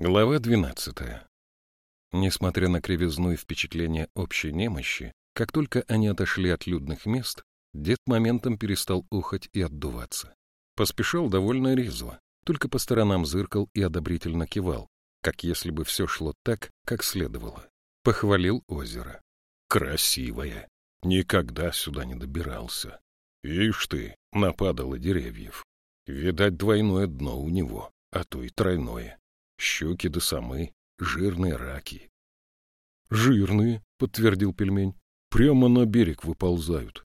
Глава двенадцатая. Несмотря на кривизну и впечатление общей немощи, как только они отошли от людных мест, дед моментом перестал ухать и отдуваться. Поспешал довольно резво, только по сторонам зыркал и одобрительно кивал, как если бы все шло так, как следовало. Похвалил озеро. «Красивое! Никогда сюда не добирался. Ишь ты, нападало деревьев. Видать, двойное дно у него, а то и тройное. Щуки да самы, жирные раки. — Жирные, — подтвердил пельмень. — Прямо на берег выползают.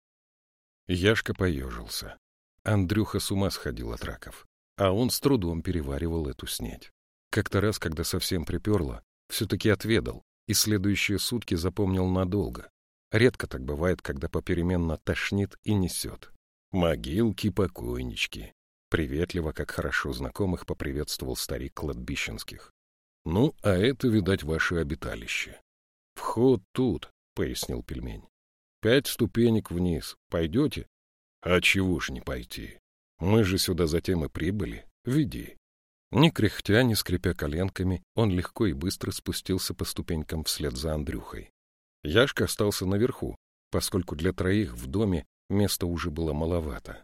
Яшка поежился. Андрюха с ума сходил от раков, а он с трудом переваривал эту снеть. Как-то раз, когда совсем приперло, все-таки отведал, и следующие сутки запомнил надолго. Редко так бывает, когда попеременно тошнит и несет. Могилки-покойнички. Приветливо, как хорошо знакомых, поприветствовал старик кладбищенских. — Ну, а это, видать, ваше обиталище. — Вход тут, — пояснил пельмень. — Пять ступенек вниз. Пойдете? — А чего ж не пойти? Мы же сюда затем и прибыли. Веди. Ни кряхтя, ни скрипя коленками, он легко и быстро спустился по ступенькам вслед за Андрюхой. Яшка остался наверху, поскольку для троих в доме места уже было маловато.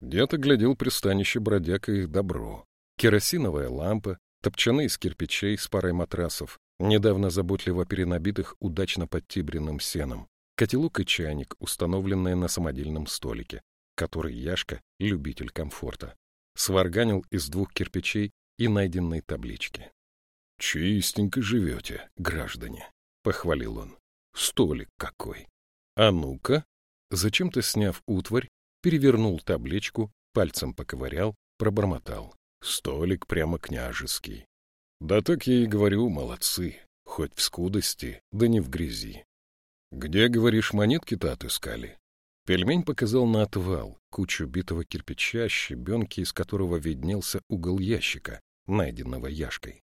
Дед оглядел пристанище бродяг и их добро. Керосиновая лампа, топчаны из кирпичей с парой матрасов, недавно заботливо перенабитых удачно подтибренным сеном, котелок и чайник, установленные на самодельном столике, который Яшка, любитель комфорта, сварганил из двух кирпичей и найденной таблички. — Чистенько живете, граждане, — похвалил он. — Столик какой! А ну-ка! Зачем-то сняв утварь, перевернул табличку, пальцем поковырял, пробормотал. Столик прямо княжеский. Да так я и говорю, молодцы, хоть в скудости, да не в грязи. Где, говоришь, монетки-то отыскали? Пельмень показал на отвал, кучу битого кирпича, щебенки, из которого виднелся угол ящика, найденного яшкой.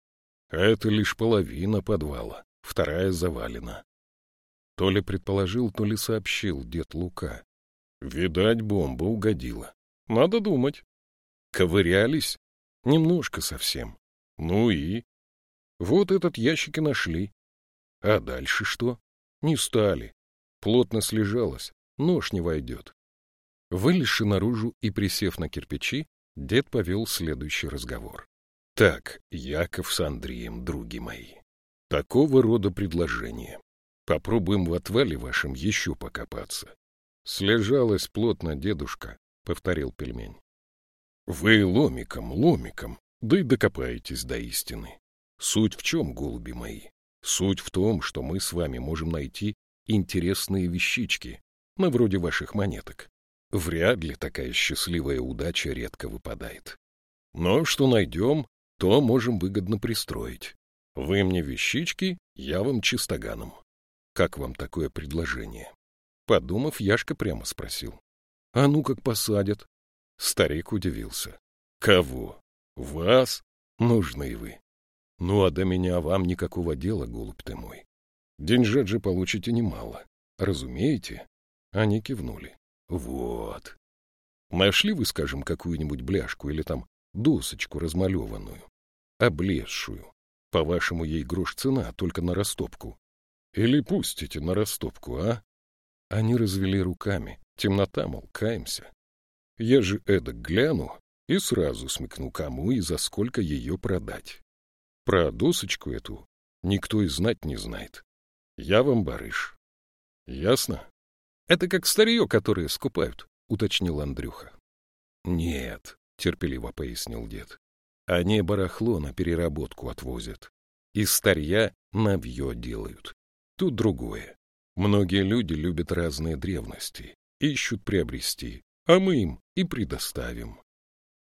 Это лишь половина подвала, вторая завалена. То ли предположил, то ли сообщил дед Лука, Видать, бомба угодила. Надо думать. Ковырялись? Немножко совсем. Ну и? Вот этот ящик и нашли. А дальше что? Не стали. Плотно слежалось. Нож не войдет. Вылезши наружу и присев на кирпичи, дед повел следующий разговор. Так, Яков с Андреем, други мои, такого рода предложение. Попробуем в отвале вашем еще покопаться. Слежалась плотно дедушка, — повторил пельмень. Вы ломиком, ломиком, да и докопаетесь до истины. Суть в чем, голуби мои? Суть в том, что мы с вами можем найти интересные вещички, на вроде ваших монеток. Вряд ли такая счастливая удача редко выпадает. Но что найдем, то можем выгодно пристроить. Вы мне вещички, я вам чистоганом. Как вам такое предложение? Подумав, Яшка прямо спросил. — А ну как посадят? Старик удивился. — Кого? Вас? Нужны вы. Ну, а до меня вам никакого дела, голубь ты мой. Деньжат же получите немало. Разумеете? Они кивнули. Вот. Нашли вы, скажем, какую-нибудь бляшку или там досочку размалеванную, облезшую. По-вашему, ей грош цена, только на растопку. Или пустите на растопку, а? Они развели руками. Темнота, мол, каемся. Я же эдак гляну и сразу смекну, кому и за сколько ее продать. Про досочку эту никто и знать не знает. Я вам барыш. Ясно? Это как старье, которое скупают, уточнил Андрюха. Нет, терпеливо пояснил дед. Они барахло на переработку отвозят. Из старья навье делают. Тут другое. Многие люди любят разные древности, ищут приобрести, а мы им и предоставим.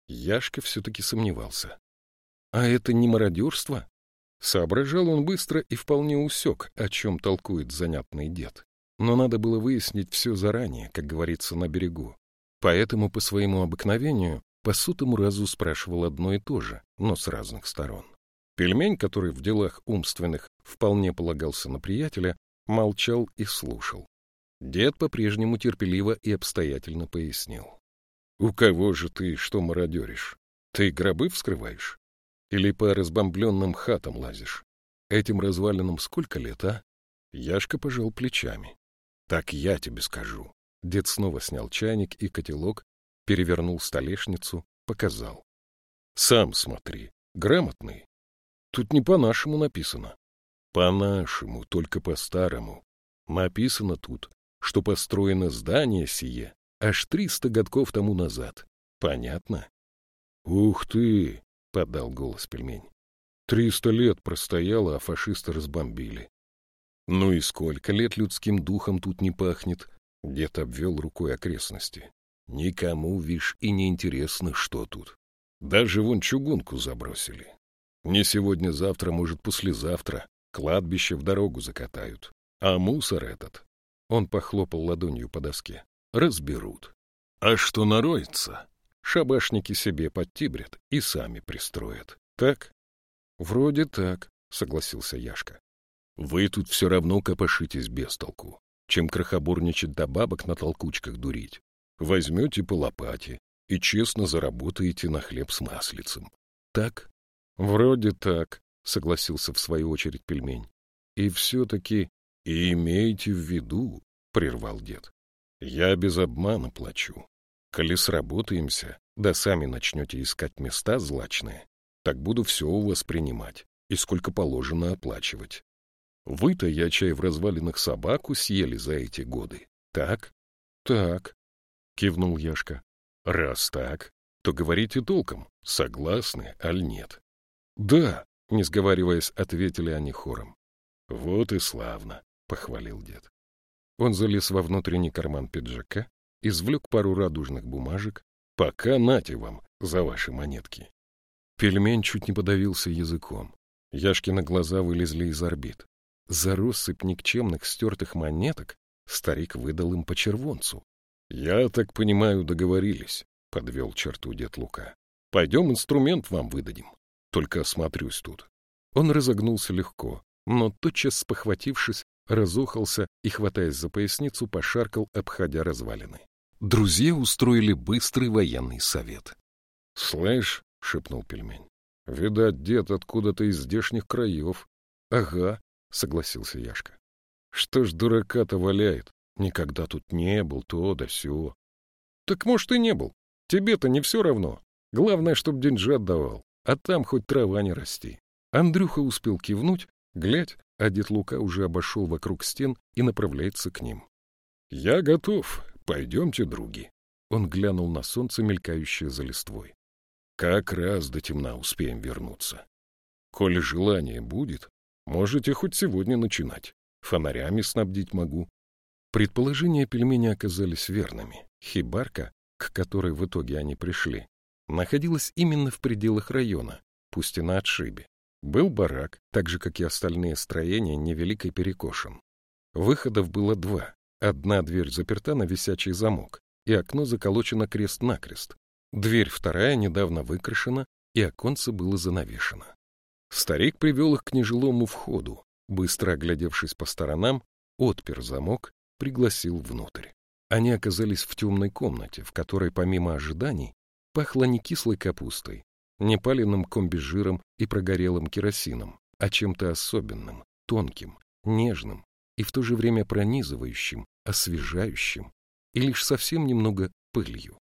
Яшка все-таки сомневался. А это не мародерство? Соображал он быстро и вполне усек, о чем толкует занятный дед. Но надо было выяснить все заранее, как говорится, на берегу. Поэтому по своему обыкновению по сутому разу спрашивал одно и то же, но с разных сторон. Пельмень, который в делах умственных вполне полагался на приятеля, молчал и слушал. Дед по-прежнему терпеливо и обстоятельно пояснил. — У кого же ты что мародеришь? Ты гробы вскрываешь? Или по разбомбленным хатам лазишь? Этим развалинам сколько лет, а? Яшка пожал плечами. Так я тебе скажу. Дед снова снял чайник и котелок, перевернул столешницу, показал. Сам смотри, грамотный. Тут не по-нашему написано. По-нашему, только по-старому. Написано тут, что построено здание сие аж триста годков тому назад. Понятно? — Ух ты! — подал голос пельмень. — Триста лет простояло, а фашисты разбомбили. — Ну и сколько лет людским духом тут не пахнет? Дед обвел рукой окрестности. Никому, вишь, и не интересно, что тут. Даже вон чугунку забросили. Не сегодня-завтра, может, послезавтра. Кладбище в дорогу закатают. А мусор этот... Он похлопал ладонью по доске. Разберут. А что нароется? Шабашники себе подтибрят и сами пристроят. Так? Вроде так, согласился Яшка. Вы тут все равно копошитесь без толку. Чем крохоборничать до бабок на толкучках дурить. Возьмете по лопате и честно заработаете на хлеб с маслицем. Так? Вроде так, согласился в свою очередь пельмень. И все-таки и имейте в виду, прервал дед. Я без обмана плачу. Коли сработаемся, да сами начнете искать места злачные, так буду все у вас принимать и сколько положено оплачивать. Вы-то, я чай в развалинах собаку съели за эти годы, так? Так, кивнул Яшка. Раз так, то говорите толком, согласны, аль нет. Да, не сговариваясь, ответили они хором. Вот и славно, похвалил дед. Он залез во внутренний карман пиджака, извлек пару радужных бумажек. «Пока нате вам за ваши монетки». Пельмень чуть не подавился языком. Яшкины глаза вылезли из орбит. За россыпь никчемных стертых монеток старик выдал им по червонцу. — Я так понимаю, договорились, — подвел черту дед Лука. — Пойдем инструмент вам выдадим. Только осмотрюсь тут. Он разогнулся легко, но, тотчас спохватившись, разухался и, хватаясь за поясницу, пошаркал, обходя развалины. Друзья устроили быстрый военный совет. — Слышь, — шепнул пельмень, — видать, дед откуда-то из здешних краев. — Ага, — согласился Яшка. — Что ж дурака-то валяет? Никогда тут не был, то да сё. — Так, может, и не был. Тебе-то не все равно. Главное, чтоб деньжат давал, а там хоть трава не расти. Андрюха успел кивнуть, глядь, а дед Лука уже обошел вокруг стен и направляется к ним. — Я готов. Пойдемте, други. Он глянул на солнце, мелькающее за листвой. — Как раз до темна успеем вернуться. Коли желание будет, можете хоть сегодня начинать. Фонарями снабдить могу. Предположения пельменя оказались верными. Хибарка, к которой в итоге они пришли, находилась именно в пределах района, пусть и на отшибе. Был барак, так же, как и остальные строения, невелик и перекошен. Выходов было два. Одна дверь заперта на висячий замок, и окно заколочено крест-накрест. Дверь вторая недавно выкрашена, и оконце было занавешено. Старик привел их к нежилому входу, быстро оглядевшись по сторонам, отпер замок, пригласил внутрь. Они оказались в темной комнате, в которой, помимо ожиданий, пахло не кислой капустой, не паленым комбижиром и прогорелым керосином, а чем-то особенным, тонким, нежным и в то же время пронизывающим, освежающим и лишь совсем немного пылью.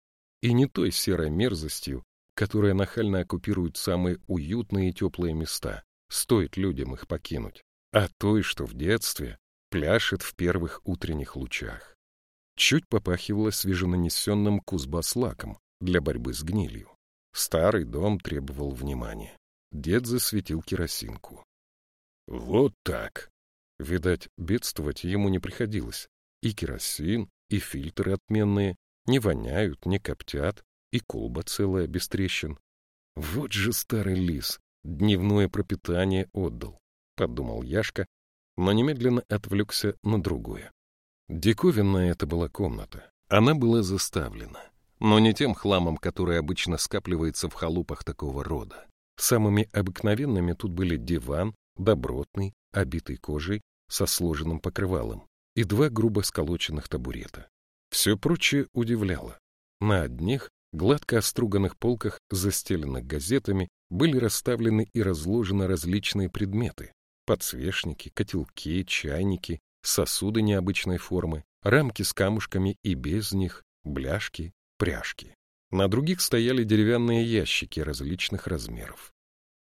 И не той серой мерзостью, которая нахально оккупирует самые уютные и теплые места, стоит людям их покинуть, а той, что в детстве пляшет в первых утренних лучах. Чуть попахивало свеженанесенным кузбас-лаком для борьбы с гнилью. Старый дом требовал внимания. Дед засветил керосинку. Вот так. Видать, бедствовать ему не приходилось. И керосин, и фильтры отменные, не воняют, не коптят, и колба целая без трещин. Вот же старый лис, дневное пропитание отдал, — подумал Яшка, но немедленно отвлекся на другое. Диковинная это была комната. Она была заставлена но не тем хламом, который обычно скапливается в халупах такого рода. Самыми обыкновенными тут были диван, добротный, обитый кожей, со сложенным покрывалом, и два грубо сколоченных табурета. Все прочее удивляло. На одних, гладко оструганных полках, застеленных газетами, были расставлены и разложены различные предметы. Подсвечники, котелки, чайники, сосуды необычной формы, рамки с камушками и без них, бляшки, пряжки. На других стояли деревянные ящики различных размеров.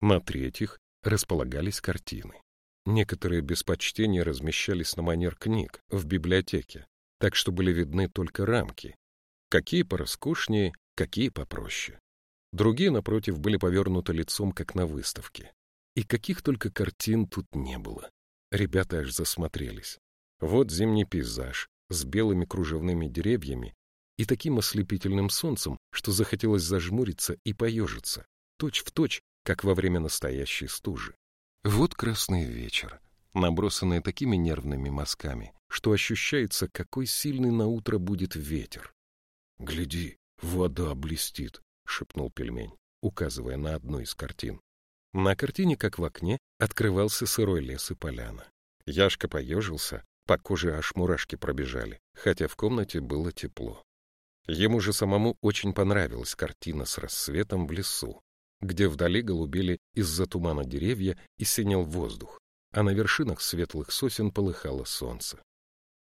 На третьих располагались картины. Некоторые без почтения размещались на манер книг в библиотеке, так что были видны только рамки. Какие пороскошнее, какие попроще. Другие, напротив, были повернуты лицом, как на выставке. И каких только картин тут не было. Ребята аж засмотрелись. Вот зимний пейзаж с белыми кружевными деревьями и таким ослепительным солнцем, что захотелось зажмуриться и поежиться, точь в точь, как во время настоящей стужи. Вот красный вечер, набросанный такими нервными мазками, что ощущается, какой сильный на утро будет ветер. — Гляди, вода блестит, — шепнул пельмень, указывая на одну из картин. На картине, как в окне, открывался сырой лес и поляна. Яшка поежился, по коже аж мурашки пробежали, хотя в комнате было тепло. Ему же самому очень понравилась картина с рассветом в лесу, где вдали голубели из-за тумана деревья и синел воздух, а на вершинах светлых сосен полыхало солнце.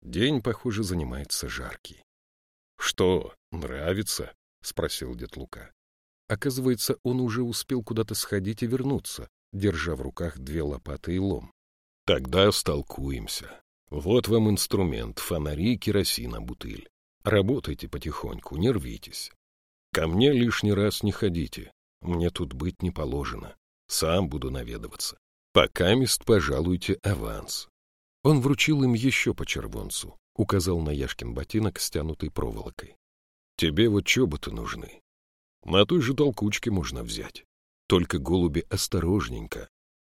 День, похоже, занимается жаркий. — Что, нравится? — спросил дед Лука. Оказывается, он уже успел куда-то сходить и вернуться, держа в руках две лопаты и лом. — Тогда столкуемся. Вот вам инструмент, фонари, керосина, бутыль. Работайте потихоньку, не рвитесь. Ко мне лишний раз не ходите, мне тут быть не положено. Сам буду наведываться. Пока мест пожалуйте аванс. Он вручил им еще по червонцу, указал на Яшкин ботинок, стянутый проволокой. Тебе вот чоботы нужны. На той же толкучке можно взять. Только голуби осторожненько.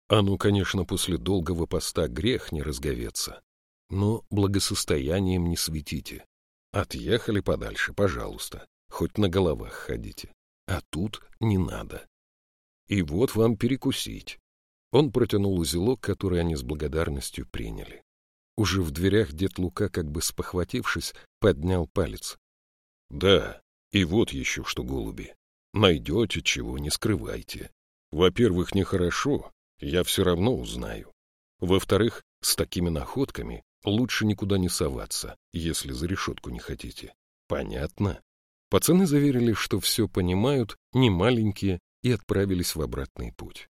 А ну, конечно, после долгого поста грех не разговеться. Но благосостоянием не светите. Отъехали подальше, пожалуйста. Хоть на головах ходите а тут не надо. И вот вам перекусить. Он протянул узелок, который они с благодарностью приняли. Уже в дверях дед Лука, как бы спохватившись, поднял палец. — Да, и вот еще что, голуби. Найдете чего, не скрывайте. Во-первых, нехорошо, я все равно узнаю. Во-вторых, с такими находками лучше никуда не соваться, если за решетку не хотите. Понятно? Пацаны заверили, что все понимают, не маленькие, и отправились в обратный путь.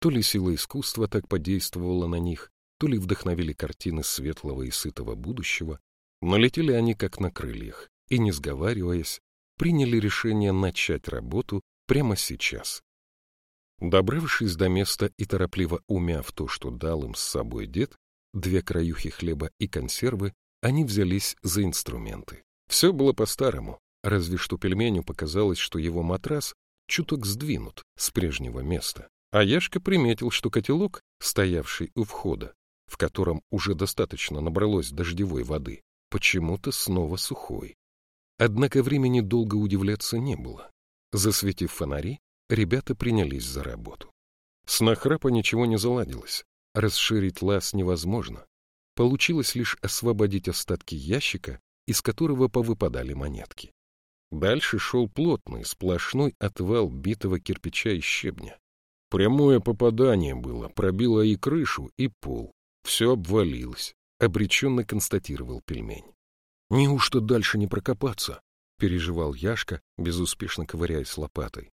То ли сила искусства так подействовала на них, то ли вдохновили картины светлого и сытого будущего, но летели они как на крыльях, и, не сговариваясь, приняли решение начать работу прямо сейчас. Добравшись до места и торопливо умяв то, что дал им с собой дед, две краюхи хлеба и консервы, они взялись за инструменты. Все было по-старому, Разве что пельменю показалось, что его матрас чуток сдвинут с прежнего места. А Яшка приметил, что котелок, стоявший у входа, в котором уже достаточно набралось дождевой воды, почему-то снова сухой. Однако времени долго удивляться не было. Засветив фонари, ребята принялись за работу. С нахрапа ничего не заладилось. Расширить лаз невозможно. Получилось лишь освободить остатки ящика, из которого повыпадали монетки. Дальше шел плотный, сплошной отвал битого кирпича и щебня. Прямое попадание было, пробило и крышу, и пол. Все обвалилось, — обреченно констатировал пельмень. — Неужто дальше не прокопаться? — переживал Яшка, безуспешно ковыряясь лопатой.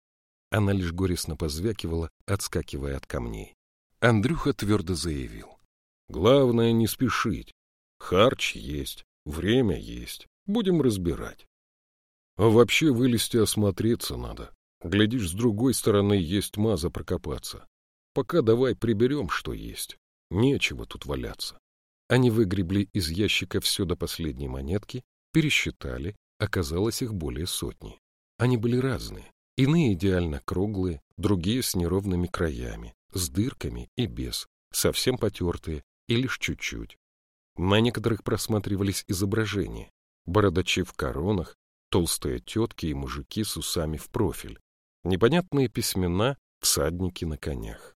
Она лишь горестно позвякивала, отскакивая от камней. Андрюха твердо заявил. — Главное не спешить. Харч есть, время есть. Будем разбирать. А вообще вылезти осмотреться надо. Глядишь, с другой стороны есть маза прокопаться. Пока давай приберем, что есть. Нечего тут валяться. Они выгребли из ящика все до последней монетки, пересчитали, оказалось их более сотни. Они были разные. Иные идеально круглые, другие с неровными краями, с дырками и без, совсем потертые и лишь чуть-чуть. На некоторых просматривались изображения. Бородачи в коронах, толстые тетки и мужики с усами в профиль, непонятные письмена, всадники на конях.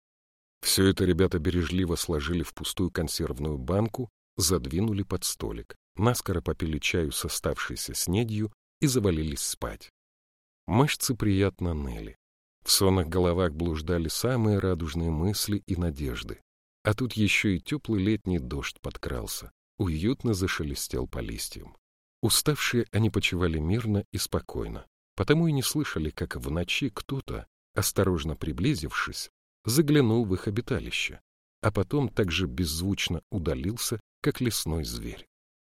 Все это ребята бережливо сложили в пустую консервную банку, задвинули под столик, наскоро попили чаю с оставшейся снедью и завалились спать. Мышцы приятно ныли. В сонных головах блуждали самые радужные мысли и надежды. А тут еще и теплый летний дождь подкрался, уютно зашелестел по листьям. Уставшие они почивали мирно и спокойно, потому и не слышали, как в ночи кто-то, осторожно приблизившись, заглянул в их обиталище, а потом также беззвучно удалился, как лесной зверь.